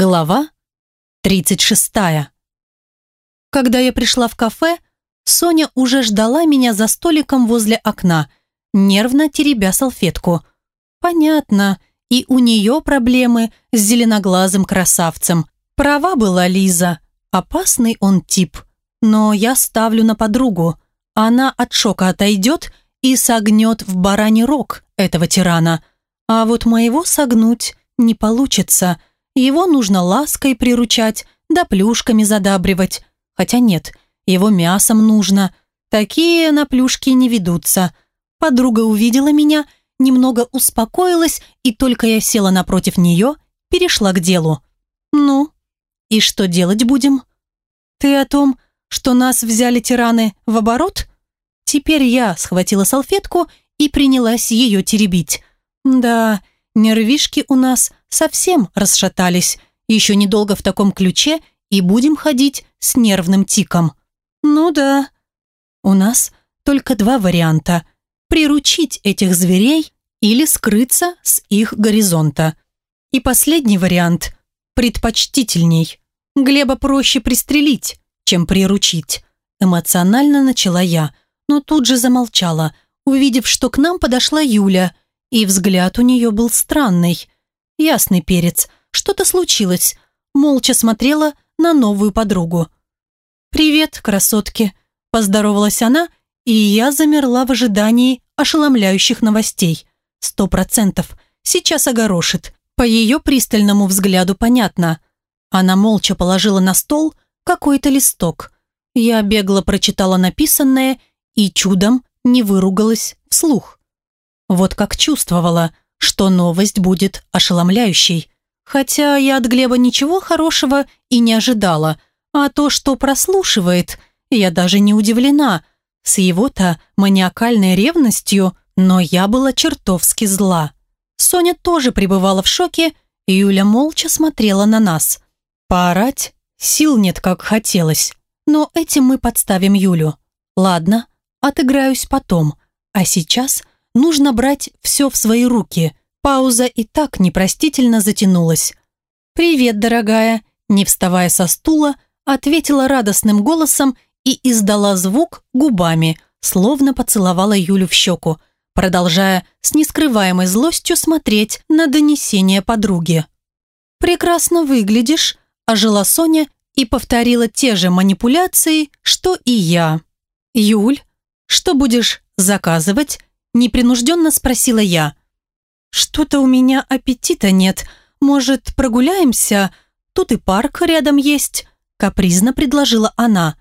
Глава 36. Когда я пришла в кафе, Соня уже ждала меня за столиком возле окна, нервно теребя салфетку. Понятно, и у нее проблемы с зеленоглазым красавцем. Права была Лиза, опасный он тип. Но я ставлю на подругу. Она от шока отойдет и согнет в бараний рог этого тирана. А вот моего согнуть не получится – его нужно лаской приручать, да плюшками задабривать. Хотя нет, его мясом нужно. Такие на плюшки не ведутся. Подруга увидела меня, немного успокоилась, и только я села напротив нее, перешла к делу. «Ну, и что делать будем?» «Ты о том, что нас взяли тираны в оборот?» Теперь я схватила салфетку и принялась ее теребить. «Да, нервишки у нас совсем расшатались. Еще недолго в таком ключе и будем ходить с нервным тиком. Ну да. У нас только два варианта. Приручить этих зверей или скрыться с их горизонта. И последний вариант предпочтительней. Глеба проще пристрелить, чем приручить. Эмоционально начала я, но тут же замолчала, увидев, что к нам подошла Юля, и взгляд у нее был странный – Ясный перец, что-то случилось. Молча смотрела на новую подругу. «Привет, красотки!» – поздоровалась она, и я замерла в ожидании ошеломляющих новостей. Сто процентов. Сейчас огорошит. По ее пристальному взгляду понятно. Она молча положила на стол какой-то листок. Я бегло прочитала написанное и чудом не выругалась вслух. Вот как чувствовала – что новость будет ошеломляющей. Хотя я от Глеба ничего хорошего и не ожидала, а то, что прослушивает, я даже не удивлена. С его-то маниакальной ревностью, но я была чертовски зла. Соня тоже пребывала в шоке, и Юля молча смотрела на нас. Поорать сил нет, как хотелось, но этим мы подставим Юлю. Ладно, отыграюсь потом, а сейчас нужно брать все в свои руки. Пауза и так непростительно затянулась. «Привет, дорогая!» Не вставая со стула, ответила радостным голосом и издала звук губами, словно поцеловала Юлю в щеку, продолжая с нескрываемой злостью смотреть на донесение подруги. «Прекрасно выглядишь», – ожила Соня и повторила те же манипуляции, что и я. «Юль, что будешь заказывать?» Непринужденно спросила я. «Что-то у меня аппетита нет. Может, прогуляемся? Тут и парк рядом есть», капризно предложила она.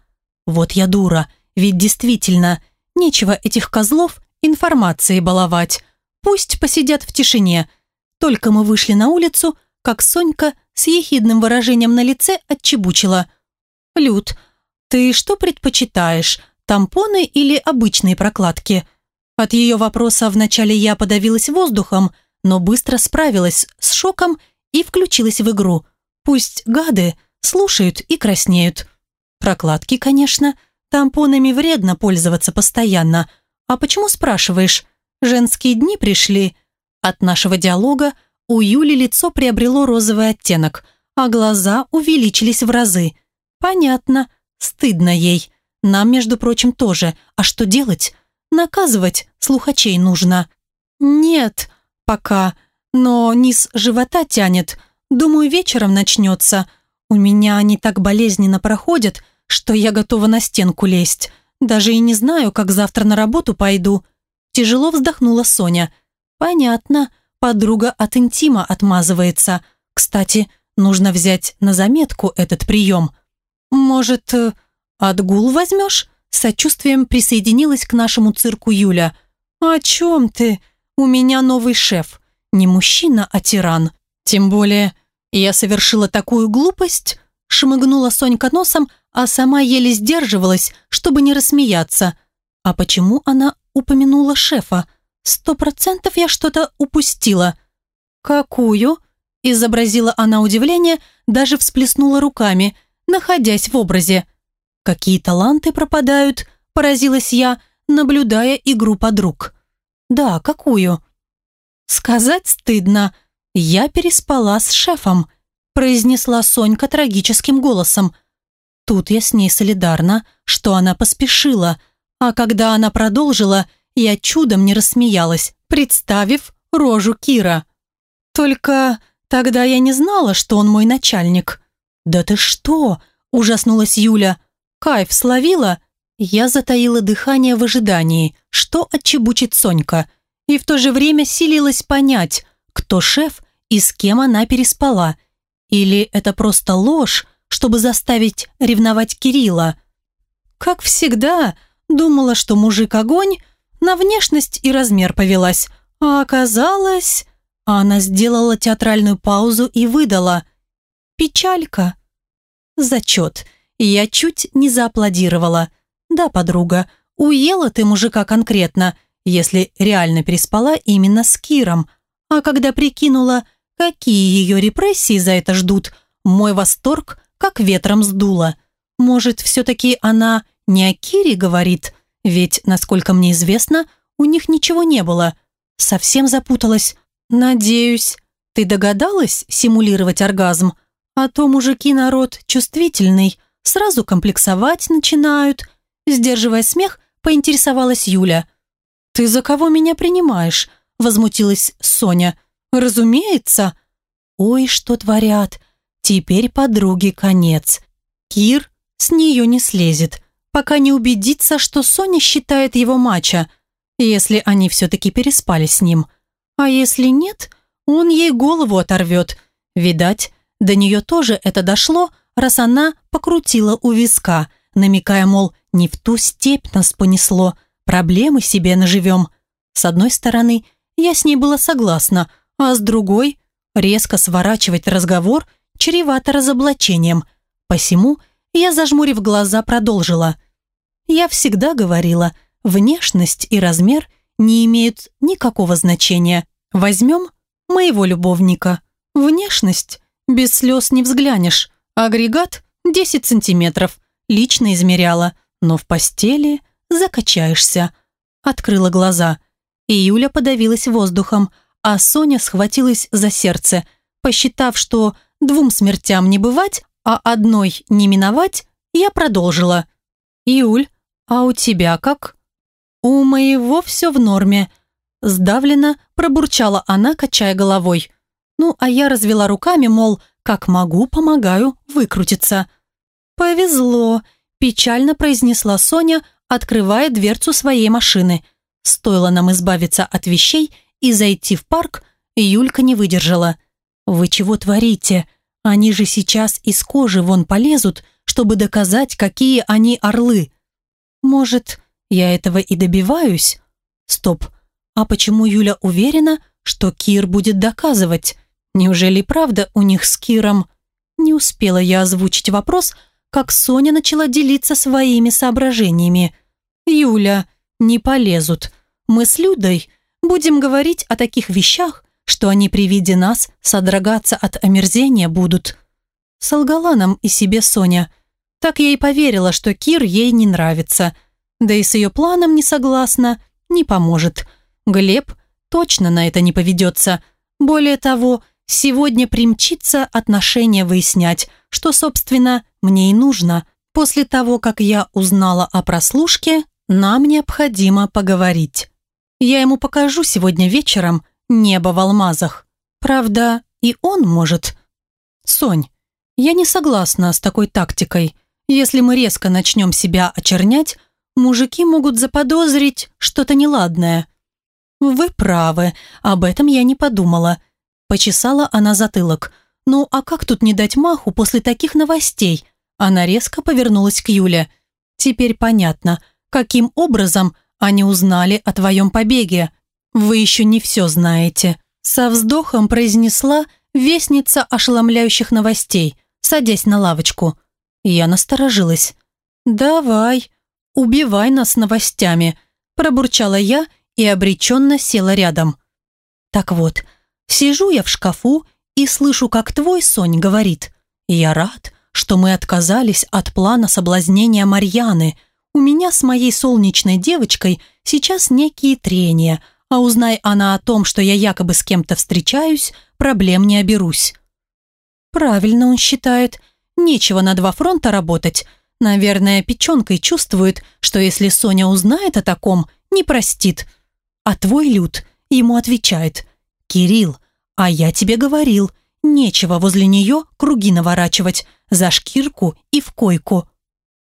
«Вот я дура, ведь действительно, нечего этих козлов информацией баловать. Пусть посидят в тишине». Только мы вышли на улицу, как Сонька с ехидным выражением на лице отчебучила. «Люд, ты что предпочитаешь, тампоны или обычные прокладки?» От ее вопроса вначале я подавилась воздухом, но быстро справилась с шоком и включилась в игру. Пусть гады слушают и краснеют. Прокладки, конечно, тампонами вредно пользоваться постоянно. А почему спрашиваешь? Женские дни пришли. От нашего диалога у Юли лицо приобрело розовый оттенок, а глаза увеличились в разы. Понятно, стыдно ей. Нам, между прочим, тоже. А что делать? Наказывать слухачей нужно. Нет, пока, но низ живота тянет. Думаю, вечером начнется. У меня они так болезненно проходят, что я готова на стенку лезть. Даже и не знаю, как завтра на работу пойду. Тяжело вздохнула Соня. Понятно, подруга от интима отмазывается. Кстати, нужно взять на заметку этот прием. Может, э, отгул возьмешь? Сочувствием присоединилась к нашему цирку Юля. «О чем ты? У меня новый шеф. Не мужчина, а тиран. Тем более, я совершила такую глупость», шмыгнула Сонька носом, а сама еле сдерживалась, чтобы не рассмеяться. «А почему она упомянула шефа? Сто процентов я что-то упустила». «Какую?» – изобразила она удивление, даже всплеснула руками, находясь в образе. Какие таланты пропадают, поразилась я, наблюдая игру подруг. Да, какую? Сказать стыдно. Я переспала с шефом. произнесла Сонька трагическим голосом. Тут я с ней солидарна, что она поспешила, а когда она продолжила, я чудом не рассмеялась, представив рожу Кира. Только тогда я не знала, что он мой начальник. «Да ты что?» – ужаснулась Юля. «Кайф словила?» Я затаила дыхание в ожидании, что отчебучит Сонька, и в то же время силилась понять, кто шеф и с кем она переспала. Или это просто ложь, чтобы заставить ревновать Кирилла? Как всегда, думала, что мужик огонь, на внешность и размер повелась, а оказалось... Она сделала театральную паузу и выдала. «Печалька». Зачет. Я чуть не зааплодировала. «Да, подруга, уела ты мужика конкретно, если реально переспала именно с Киром. А когда прикинула, какие ее репрессии за это ждут, мой восторг как ветром сдуло. Может, все-таки она не о Кире говорит? Ведь, насколько мне известно, у них ничего не было. Совсем запуталась. Надеюсь, ты догадалась симулировать оргазм? А то мужики народ чувствительный, сразу комплексовать начинают. Сдерживая смех, поинтересовалась Юля. «Ты за кого меня принимаешь?» Возмутилась Соня. «Разумеется». «Ой, что творят. Теперь подруге конец. Кир с нее не слезет, пока не убедится, что Соня считает его мача, если они все-таки переспали с ним. А если нет, он ей голову оторвет. Видать, до нее тоже это дошло, раз она покрутила у виска, намекая, мол, не в ту степь нас понесло, проблемы себе наживем. С одной стороны, я с ней была согласна, а с другой, резко сворачивать разговор чревато разоблачением. Посему я, зажмурив глаза, продолжила. Я всегда говорила, внешность и размер не имеют никакого значения. Возьмем моего любовника. Внешность без слез не взглянешь. Агрегат 10 сантиметров. Лично измеряла но в постели закачаешься. Открыла глаза. И Юля подавилась воздухом, а Соня схватилась за сердце, посчитав, что двум смертям не бывать, а одной не миновать, я продолжила. «Юль, а у тебя как?» «У моего все в норме», – сдавленно пробурчала она, качая головой. Ну, а я развела руками, мол, как могу, помогаю выкрутиться. «Повезло», печально произнесла Соня, открывая дверцу своей машины. Стоило нам избавиться от вещей и зайти в парк, Юлька не выдержала. «Вы чего творите? Они же сейчас из кожи вон полезут, чтобы доказать, какие они орлы. Может, я этого и добиваюсь? Стоп, а почему Юля уверена, что Кир будет доказывать? Неужели правда у них с Киром? Не успела я озвучить вопрос, как Соня начала делиться своими соображениями. «Юля, не полезут. Мы с Людой будем говорить о таких вещах, что они при виде нас содрогаться от омерзения будут». Солгала нам и себе Соня. Так я и поверила, что Кир ей не нравится. Да и с ее планом не согласна, не поможет. Глеб точно на это не поведется. Более того, сегодня примчится отношения выяснять, что, собственно, мне и нужно. После того, как я узнала о прослушке, нам необходимо поговорить. Я ему покажу сегодня вечером небо в алмазах. Правда, и он может. Сонь, я не согласна с такой тактикой. Если мы резко начнем себя очернять, мужики могут заподозрить что-то неладное. Вы правы, об этом я не подумала. Почесала она затылок – «Ну, а как тут не дать маху после таких новостей?» Она резко повернулась к Юле. «Теперь понятно, каким образом они узнали о твоем побеге. Вы еще не все знаете». Со вздохом произнесла вестница ошеломляющих новостей, садясь на лавочку. Я насторожилась. «Давай, убивай нас новостями», пробурчала я и обреченно села рядом. Так вот, сижу я в шкафу и слышу, как твой Сонь говорит. «Я рад, что мы отказались от плана соблазнения Марьяны. У меня с моей солнечной девочкой сейчас некие трения, а узнай она о том, что я якобы с кем-то встречаюсь, проблем не оберусь». Правильно он считает. Нечего на два фронта работать. Наверное, печенкой чувствует, что если Соня узнает о таком, не простит. А твой Люд ему отвечает. «Кирилл, а я тебе говорил, нечего возле нее круги наворачивать, за шкирку и в койку».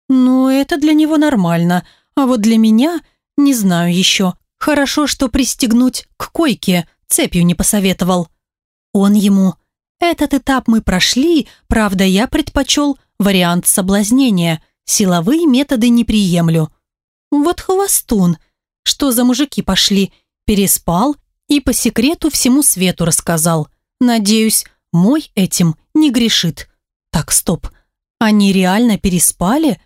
Ну, это для него нормально, а вот для меня, не знаю еще. Хорошо, что пристегнуть к койке цепью не посоветовал. Он ему этот этап мы прошли, правда, я предпочел вариант соблазнения. Силовые методы не приемлю. Вот хвостун. Что за мужики пошли? Переспал и по секрету всему свету рассказал. Надеюсь, мой этим не грешит. Так, стоп. Они реально переспали?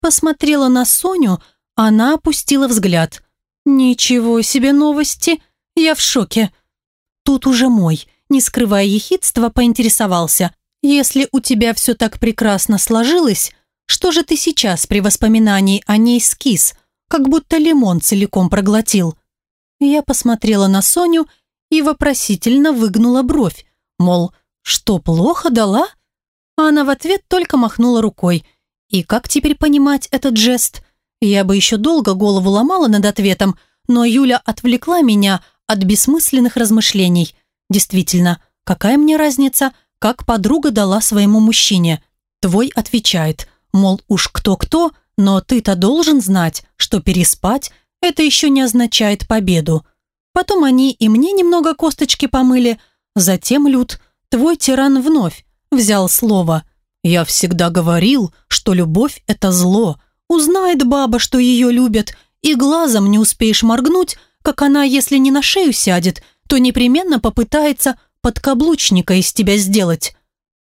Посмотрела на Соню, она опустила взгляд. Ничего себе новости. Я в шоке. Тут уже мой не скрывая ехидства, поинтересовался. «Если у тебя все так прекрасно сложилось, что же ты сейчас при воспоминании о ней скис, как будто лимон целиком проглотил?» Я посмотрела на Соню и вопросительно выгнула бровь, мол, что плохо дала? А она в ответ только махнула рукой. И как теперь понимать этот жест? Я бы еще долго голову ломала над ответом, но Юля отвлекла меня от бессмысленных размышлений – Действительно, какая мне разница, как подруга дала своему мужчине? Твой отвечает, мол, уж кто-кто, но ты-то должен знать, что переспать – это еще не означает победу. Потом они и мне немного косточки помыли. Затем, Люд, твой тиран вновь взял слово. Я всегда говорил, что любовь – это зло. Узнает баба, что ее любят, и глазом не успеешь моргнуть, как она, если не на шею сядет – то непременно попытается подкаблучника из тебя сделать.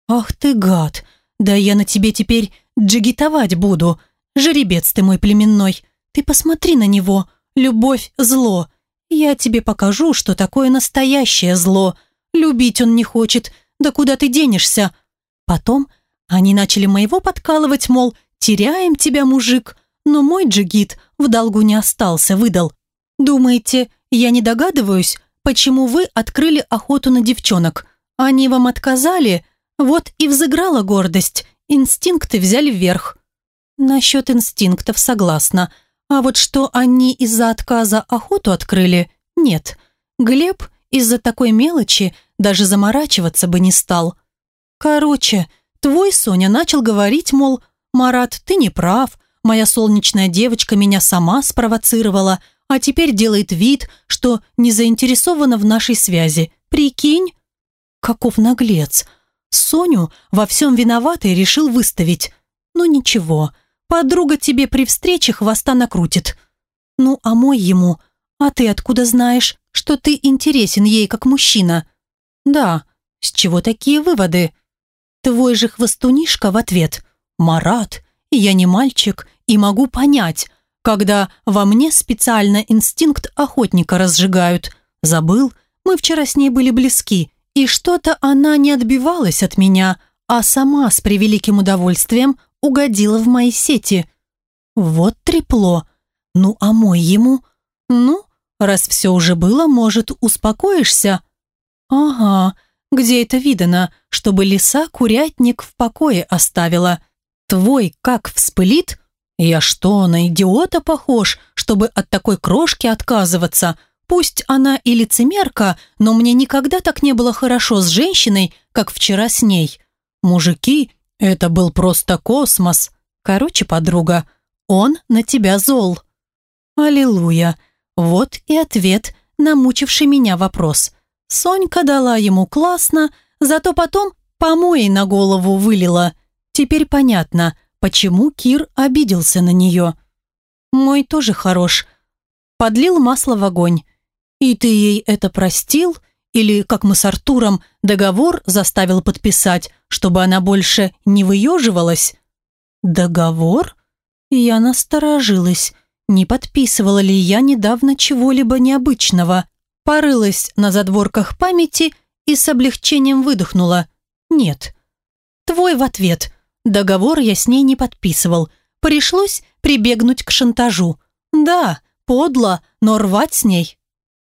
Ах ты гад, да я на тебе теперь джигитовать буду. Жеребец ты мой племенной, ты посмотри на него, любовь – зло. Я тебе покажу, что такое настоящее зло. Любить он не хочет, да куда ты денешься? Потом они начали моего подкалывать, мол, теряем тебя, мужик, но мой джигит в долгу не остался, выдал. Думаете, я не догадываюсь, почему вы открыли охоту на девчонок. Они вам отказали, вот и взыграла гордость. Инстинкты взяли вверх. Насчет инстинктов согласна. А вот что они из-за отказа охоту открыли, нет. Глеб из-за такой мелочи даже заморачиваться бы не стал. Короче, твой Соня начал говорить, мол, «Марат, ты не прав, моя солнечная девочка меня сама спровоцировала, а теперь делает вид, что не заинтересована в нашей связи. Прикинь? Каков наглец. Соню во всем виноватой решил выставить. Ну ничего, подруга тебе при встрече хвоста накрутит. Ну, а мой ему. А ты откуда знаешь, что ты интересен ей как мужчина? Да, с чего такие выводы? Твой же хвостунишка в ответ. Марат, я не мальчик и могу понять, когда во мне специально инстинкт охотника разжигают. Забыл, мы вчера с ней были близки, и что-то она не отбивалась от меня, а сама с превеликим удовольствием угодила в мои сети. Вот трепло. Ну, а мой ему? Ну, раз все уже было, может, успокоишься? Ага, где это видано, чтобы лиса курятник в покое оставила? Твой как вспылит, я что, на идиота похож, чтобы от такой крошки отказываться? Пусть она и лицемерка, но мне никогда так не было хорошо с женщиной, как вчера с ней. Мужики, это был просто космос. Короче, подруга, он на тебя зол. Аллилуйя. Вот и ответ на мучивший меня вопрос. Сонька дала ему классно, зато потом помои на голову вылила. Теперь понятно, почему Кир обиделся на нее. Мой тоже хорош. Подлил масло в огонь. И ты ей это простил? Или, как мы с Артуром, договор заставил подписать, чтобы она больше не выеживалась? Договор? Я насторожилась. Не подписывала ли я недавно чего-либо необычного? Порылась на задворках памяти и с облегчением выдохнула. Нет. Твой в ответ. Договор я с ней не подписывал. Пришлось прибегнуть к шантажу. Да, подло, но рвать с ней.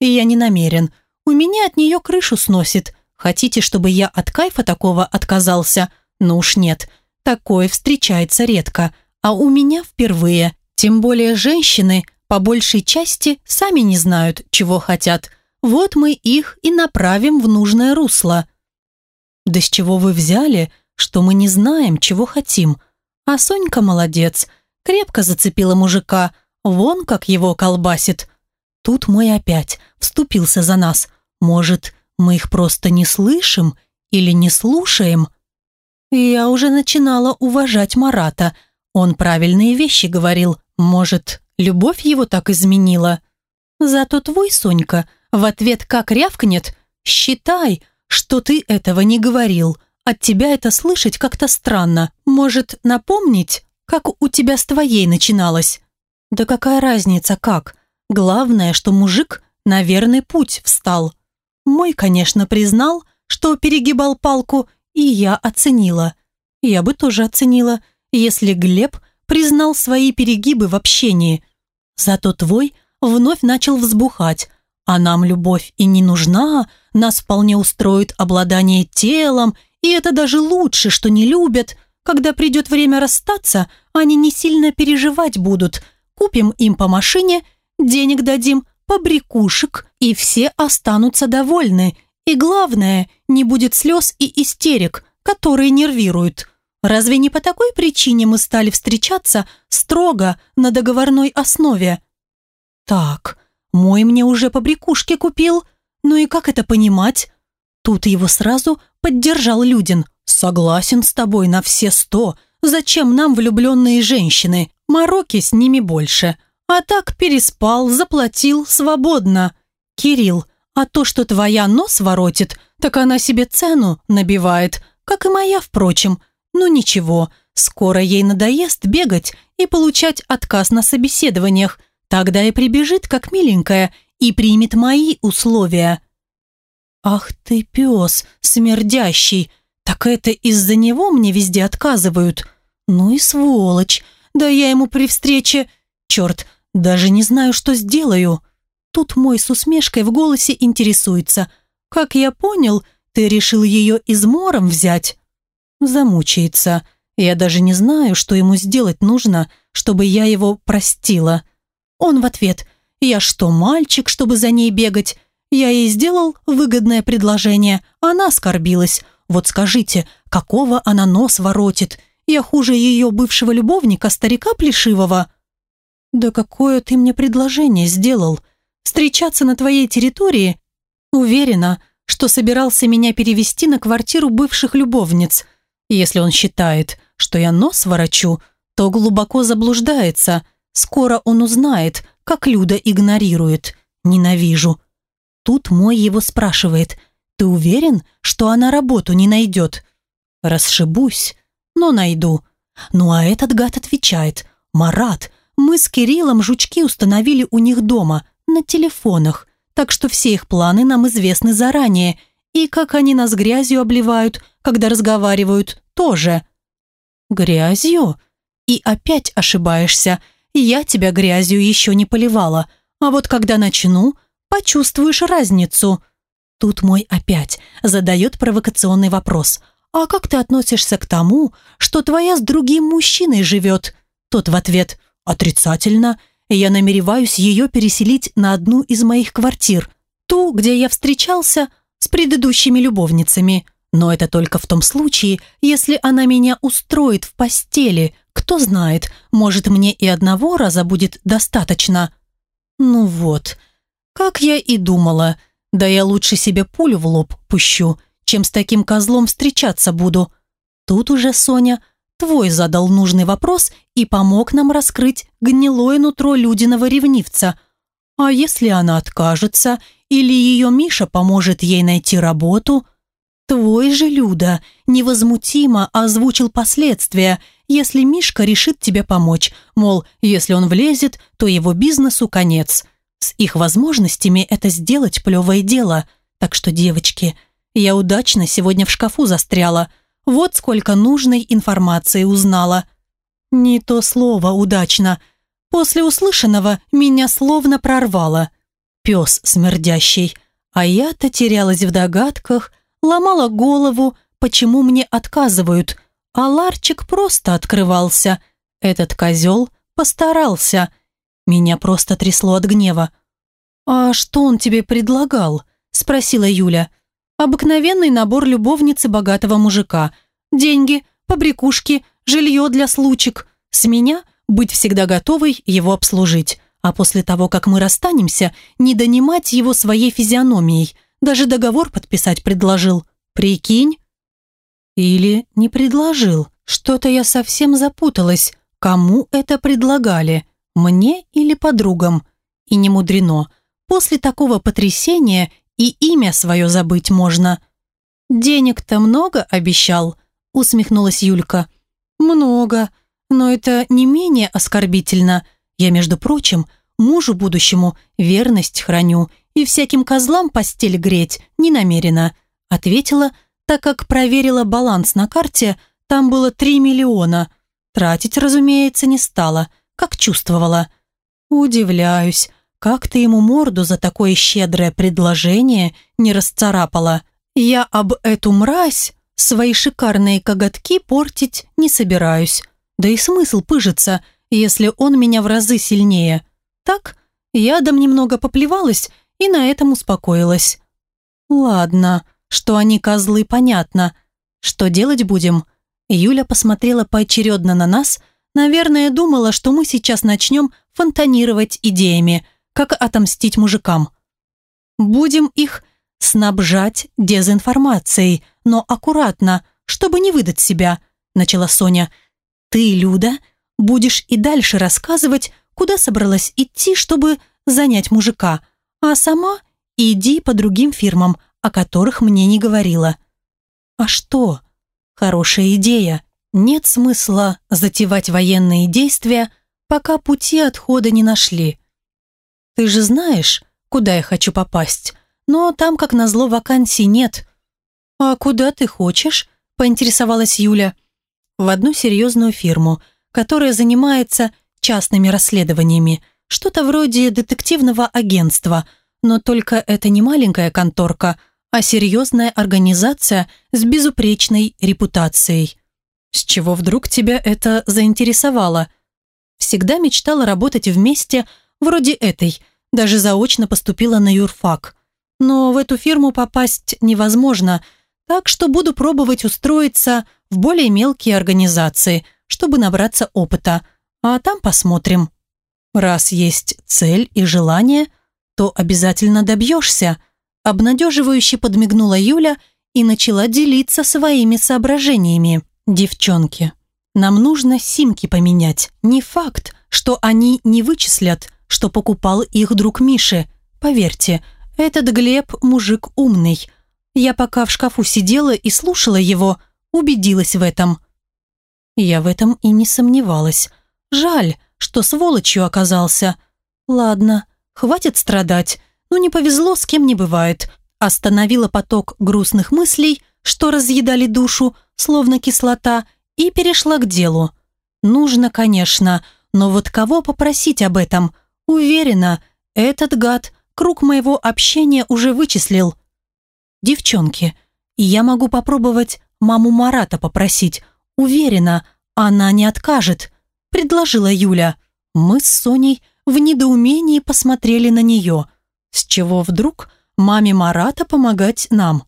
Я не намерен. У меня от нее крышу сносит. Хотите, чтобы я от кайфа такого отказался? Ну уж нет. Такое встречается редко. А у меня впервые. Тем более женщины, по большей части, сами не знают, чего хотят. Вот мы их и направим в нужное русло. Да с чего вы взяли, что мы не знаем, чего хотим? А Сонька молодец. Крепко зацепила мужика. Вон как его колбасит. Тут мой опять вступился за нас. Может, мы их просто не слышим или не слушаем? Я уже начинала уважать Марата. Он правильные вещи говорил. Может, любовь его так изменила? Зато твой, Сонька, в ответ как рявкнет «Считай, что ты этого не говорил. От тебя это слышать как-то странно. Может, напомнить, как у тебя с твоей начиналось?» «Да какая разница, как? Главное, что мужик на верный путь встал. Мой, конечно, признал, что перегибал палку, и я оценила. Я бы тоже оценила, если Глеб признал свои перегибы в общении. Зато твой вновь начал взбухать. А нам любовь и не нужна, нас вполне устроит обладание телом, и это даже лучше, что не любят. Когда придет время расстаться, они не сильно переживать будут. Купим им по машине, денег дадим, побрякушек, и все останутся довольны. И главное, не будет слез и истерик, которые нервируют. Разве не по такой причине мы стали встречаться строго на договорной основе? Так, мой мне уже побрякушки купил. Ну и как это понимать? Тут его сразу поддержал Людин. Согласен с тобой на все сто. Зачем нам влюбленные женщины? Мороки с ними больше. А так переспал, заплатил, свободно. Кирилл, а то, что твоя нос воротит, так она себе цену набивает, как и моя, впрочем. Ну ничего, скоро ей надоест бегать и получать отказ на собеседованиях. Тогда и прибежит, как миленькая, и примет мои условия. Ах ты пес, смердящий, так это из-за него мне везде отказывают. Ну и сволочь, да я ему при встрече... Черт, даже не знаю, что сделаю. Тут мой с усмешкой в голосе интересуется. Как я понял, ты решил ее измором взять? Замучается. Я даже не знаю, что ему сделать нужно, чтобы я его простила. Он в ответ. Я что, мальчик, чтобы за ней бегать? Я ей сделал выгодное предложение, она оскорбилась. Вот скажите, какого она нос воротит? Я хуже ее бывшего любовника, старика Плешивого. «Да какое ты мне предложение сделал? Встречаться на твоей территории? Уверена, что собирался меня перевести на квартиру бывших любовниц. Если он считает, что я нос ворочу, то глубоко заблуждается. Скоро он узнает, как Люда игнорирует. Ненавижу». Тут мой его спрашивает, «Ты уверен, что она работу не найдет?» «Расшибусь, но найду». Ну а этот гад отвечает, «Марат, мы с Кириллом жучки установили у них дома, на телефонах, так что все их планы нам известны заранее, и как они нас грязью обливают, когда разговаривают, тоже. Грязью? И опять ошибаешься. Я тебя грязью еще не поливала, а вот когда начну, почувствуешь разницу. Тут мой опять задает провокационный вопрос. «А как ты относишься к тому, что твоя с другим мужчиной живет?» Тот в ответ Отрицательно. Я намереваюсь ее переселить на одну из моих квартир. Ту, где я встречался с предыдущими любовницами. Но это только в том случае, если она меня устроит в постели. Кто знает, может мне и одного раза будет достаточно. Ну вот, как я и думала. Да я лучше себе пулю в лоб пущу, чем с таким козлом встречаться буду. Тут уже Соня Твой задал нужный вопрос и помог нам раскрыть гнилое нутро Людиного ревнивца. А если она откажется, или ее Миша поможет ей найти работу? Твой же Люда невозмутимо озвучил последствия, если Мишка решит тебе помочь, мол, если он влезет, то его бизнесу конец. С их возможностями это сделать плевое дело. Так что, девочки, я удачно сегодня в шкафу застряла – вот сколько нужной информации узнала. Не то слово удачно. После услышанного меня словно прорвало. Пес смердящий. А я-то терялась в догадках, ломала голову, почему мне отказывают, а ларчик просто открывался. Этот козел постарался. Меня просто трясло от гнева. «А что он тебе предлагал?» – спросила Юля. «Обыкновенный набор любовницы богатого мужика. Деньги, побрякушки, жилье для случек. С меня быть всегда готовой его обслужить. А после того, как мы расстанемся, не донимать его своей физиономией. Даже договор подписать предложил. Прикинь?» «Или не предложил. Что-то я совсем запуталась. Кому это предлагали? Мне или подругам?» И не мудрено. После такого потрясения и имя свое забыть можно. «Денег-то много обещал?» усмехнулась Юлька. «Много, но это не менее оскорбительно. Я, между прочим, мужу будущему верность храню и всяким козлам постель греть не намерена», ответила, так как проверила баланс на карте, там было 3 миллиона. Тратить, разумеется, не стала, как чувствовала. «Удивляюсь, как ты ему морду за такое щедрое предложение не расцарапала? Я об эту мразь свои шикарные коготки портить не собираюсь. Да и смысл пыжиться, если он меня в разы сильнее. Так, ядом немного поплевалась и на этом успокоилась. Ладно, что они козлы, понятно. Что делать будем? Юля посмотрела поочередно на нас, наверное, думала, что мы сейчас начнем фонтанировать идеями, как отомстить мужикам. Будем их снабжать дезинформацией, но аккуратно, чтобы не выдать себя, начала Соня. Ты, Люда, будешь и дальше рассказывать, куда собралась идти, чтобы занять мужика, а сама иди по другим фирмам, о которых мне не говорила. А что? Хорошая идея. Нет смысла затевать военные действия, пока пути отхода не нашли. Ты же знаешь, куда я хочу попасть, но там, как назло, вакансий нет. А куда ты хочешь? Поинтересовалась Юля. В одну серьезную фирму, которая занимается частными расследованиями, что-то вроде детективного агентства, но только это не маленькая конторка, а серьезная организация с безупречной репутацией. С чего вдруг тебя это заинтересовало? Всегда мечтала работать вместе, вроде этой, даже заочно поступила на юрфак. Но в эту фирму попасть невозможно, так что буду пробовать устроиться в более мелкие организации, чтобы набраться опыта, а там посмотрим. Раз есть цель и желание, то обязательно добьешься. Обнадеживающе подмигнула Юля и начала делиться своими соображениями. Девчонки, нам нужно симки поменять. Не факт, что они не вычислят, что покупал их друг Миши. Поверьте, этот Глеб мужик умный. Я пока в шкафу сидела и слушала его, убедилась в этом. Я в этом и не сомневалась. Жаль, что сволочью оказался. Ладно, хватит страдать. Ну не повезло, с кем не бывает. Остановила поток грустных мыслей, что разъедали душу, словно кислота, и перешла к делу. Нужно, конечно, но вот кого попросить об этом? Уверена, этот гад круг моего общения уже вычислил. Девчонки, я могу попробовать маму Марата попросить. Уверена, она не откажет, предложила Юля. Мы с Соней в недоумении посмотрели на нее. С чего вдруг маме Марата помогать нам?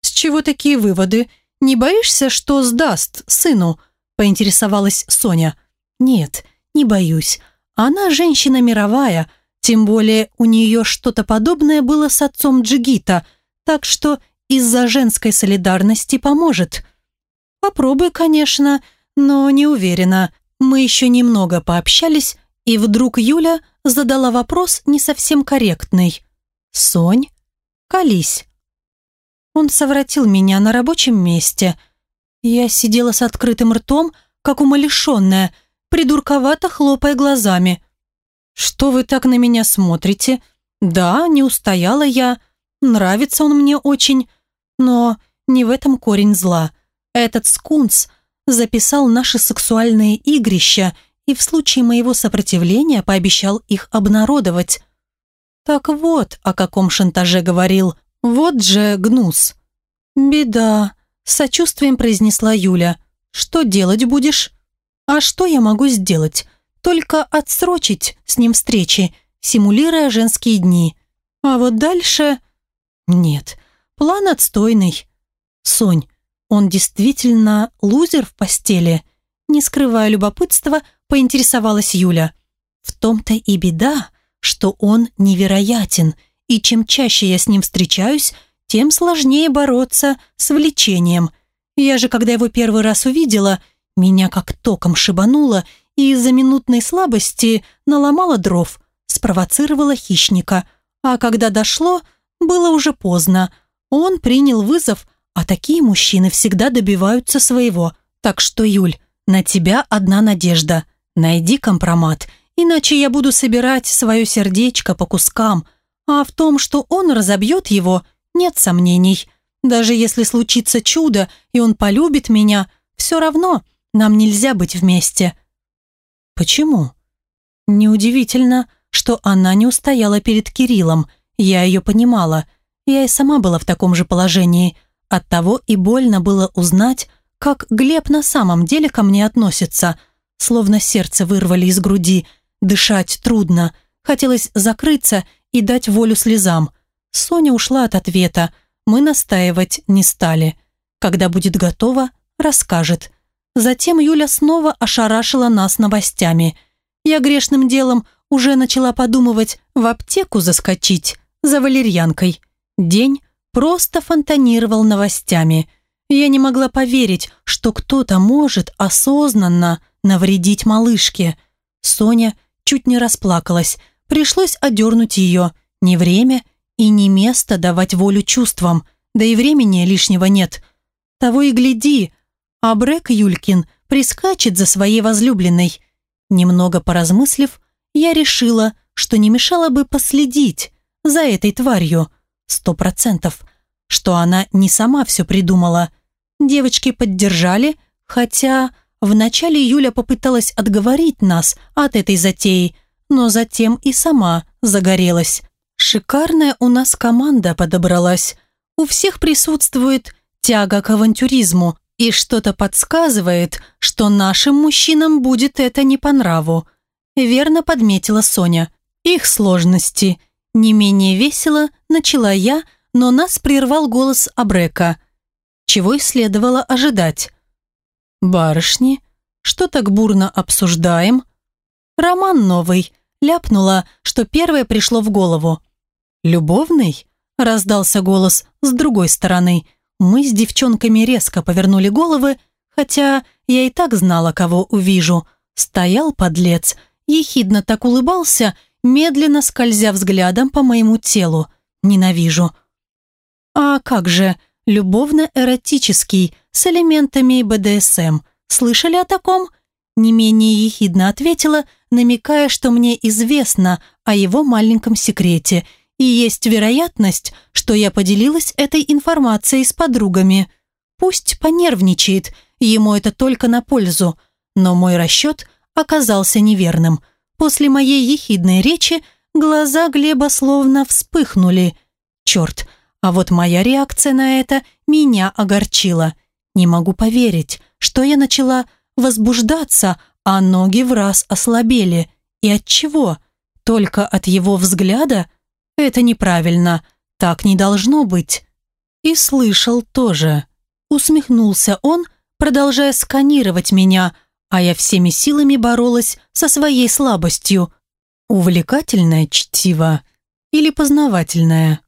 С чего такие выводы? Не боишься, что сдаст сыну? Поинтересовалась Соня. Нет, не боюсь. Она женщина мировая, тем более у нее что-то подобное было с отцом Джигита, так что из-за женской солидарности поможет. Попробуй, конечно, но не уверена. Мы еще немного пообщались, и вдруг Юля задала вопрос не совсем корректный. «Сонь, колись». Он совратил меня на рабочем месте. Я сидела с открытым ртом, как умалишенная, придурковато хлопая глазами. «Что вы так на меня смотрите? Да, не устояла я. Нравится он мне очень. Но не в этом корень зла. Этот скунс записал наши сексуальные игрища и в случае моего сопротивления пообещал их обнародовать. Так вот, о каком шантаже говорил. Вот же гнус. «Беда», – сочувствием произнесла Юля. «Что делать будешь?» «А что я могу сделать? Только отсрочить с ним встречи, симулируя женские дни. А вот дальше...» «Нет, план отстойный». «Сонь, он действительно лузер в постели?» Не скрывая любопытства, поинтересовалась Юля. «В том-то и беда, что он невероятен, и чем чаще я с ним встречаюсь, тем сложнее бороться с влечением. Я же, когда его первый раз увидела, меня как током шибануло, и из-за минутной слабости наломала дров, спровоцировала хищника. А когда дошло, было уже поздно. Он принял вызов, а такие мужчины всегда добиваются своего. Так что, Юль, на тебя одна надежда. Найди компромат, иначе я буду собирать свое сердечко по кускам. А в том, что он разобьет его, нет сомнений. Даже если случится чудо, и он полюбит меня, все равно нам нельзя быть вместе. Почему? Неудивительно, что она не устояла перед Кириллом. Я ее понимала. Я и сама была в таком же положении. Оттого и больно было узнать, как Глеб на самом деле ко мне относится. Словно сердце вырвали из груди. Дышать трудно. Хотелось закрыться и дать волю слезам. Соня ушла от ответа. Мы настаивать не стали. Когда будет готова, расскажет. Затем Юля снова ошарашила нас новостями. Я грешным делом уже начала подумывать в аптеку заскочить за валерьянкой. День просто фонтанировал новостями. Я не могла поверить, что кто-то может осознанно навредить малышке. Соня чуть не расплакалась. Пришлось одернуть ее. Не время и не место давать волю чувствам, да и времени лишнего нет. Того и гляди, а Брэк Юлькин прискачет за своей возлюбленной. Немного поразмыслив, я решила, что не мешало бы последить за этой тварью. Сто процентов, что она не сама все придумала. Девочки поддержали, хотя вначале Юля попыталась отговорить нас от этой затеи, но затем и сама загорелась. Шикарная у нас команда подобралась. У всех присутствует тяга к авантюризму, и что-то подсказывает, что нашим мужчинам будет это не по нраву. Верно подметила Соня. Их сложности. Не менее весело начала я, но нас прервал голос Абрека. Чего и следовало ожидать. «Барышни, что так бурно обсуждаем?» «Роман новый», ляпнула, что первое пришло в голову. «Любовный?» – раздался голос с другой стороны. Мы с девчонками резко повернули головы, хотя я и так знала, кого увижу. Стоял подлец, ехидно так улыбался, медленно скользя взглядом по моему телу. Ненавижу. А как же, любовно-эротический, с элементами БДСМ. Слышали о таком? Не менее ехидно ответила, намекая, что мне известно о его маленьком секрете – и есть вероятность, что я поделилась этой информацией с подругами. Пусть понервничает, ему это только на пользу, но мой расчет оказался неверным. После моей ехидной речи глаза Глеба словно вспыхнули. Черт, а вот моя реакция на это меня огорчила. Не могу поверить, что я начала возбуждаться, а ноги в раз ослабели. И от чего? Только от его взгляда – это неправильно, так не должно быть. И слышал тоже. Усмехнулся он, продолжая сканировать меня, а я всеми силами боролась со своей слабостью. Увлекательное чтиво или познавательное?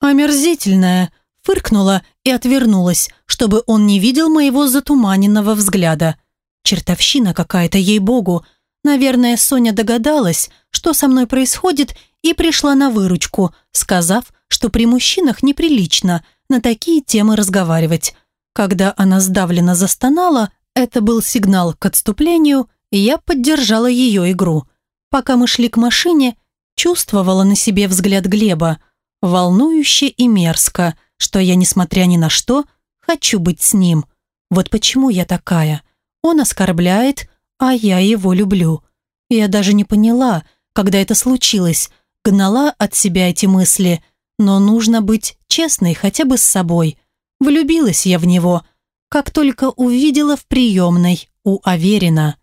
Омерзительное, фыркнула и отвернулась, чтобы он не видел моего затуманенного взгляда. Чертовщина какая-то, ей-богу. Наверное, Соня догадалась, что со мной происходит, и пришла на выручку, сказав, что при мужчинах неприлично на такие темы разговаривать. Когда она сдавленно застонала, это был сигнал к отступлению, и я поддержала ее игру. Пока мы шли к машине, чувствовала на себе взгляд Глеба, волнующе и мерзко, что я, несмотря ни на что, хочу быть с ним. Вот почему я такая. Он оскорбляет, а я его люблю. Я даже не поняла, когда это случилось, гнала от себя эти мысли, но нужно быть честной хотя бы с собой. Влюбилась я в него, как только увидела в приемной у Аверина.